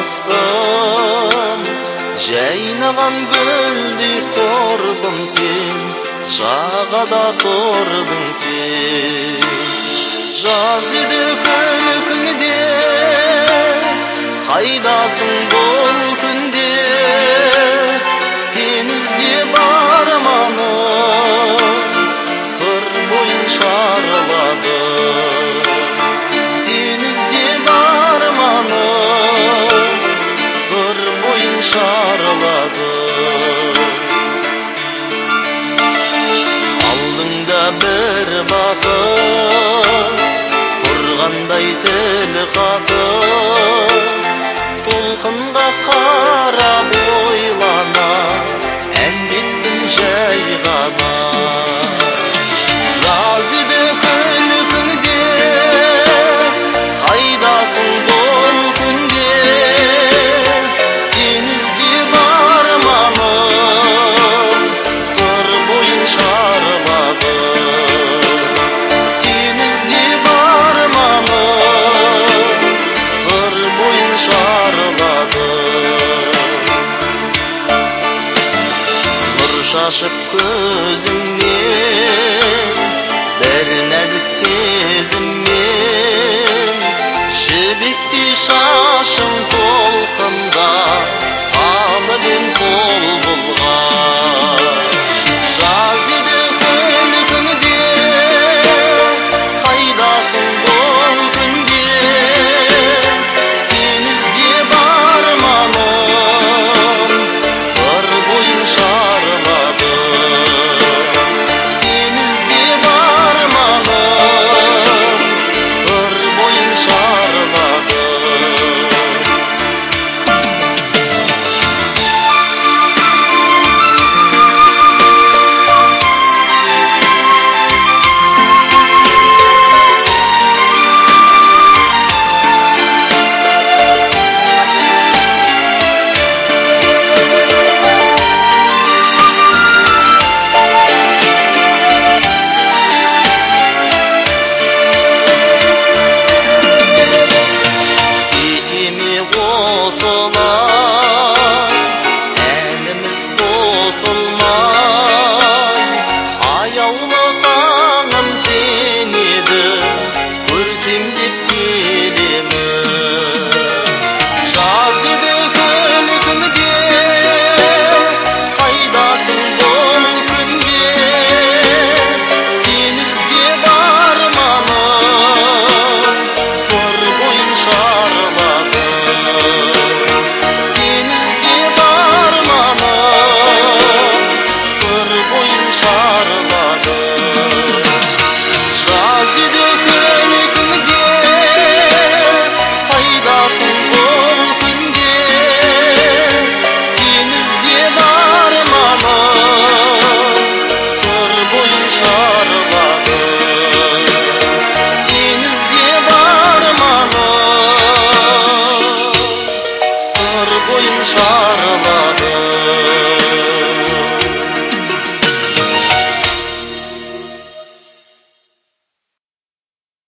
таныстым жайнаған гүлдей қордың сен жағада тұрдың сен жаз еді күлкіңде қайдасың бұл күн sabır babam ашып көзіңмен бір нәзік сезіммен осылай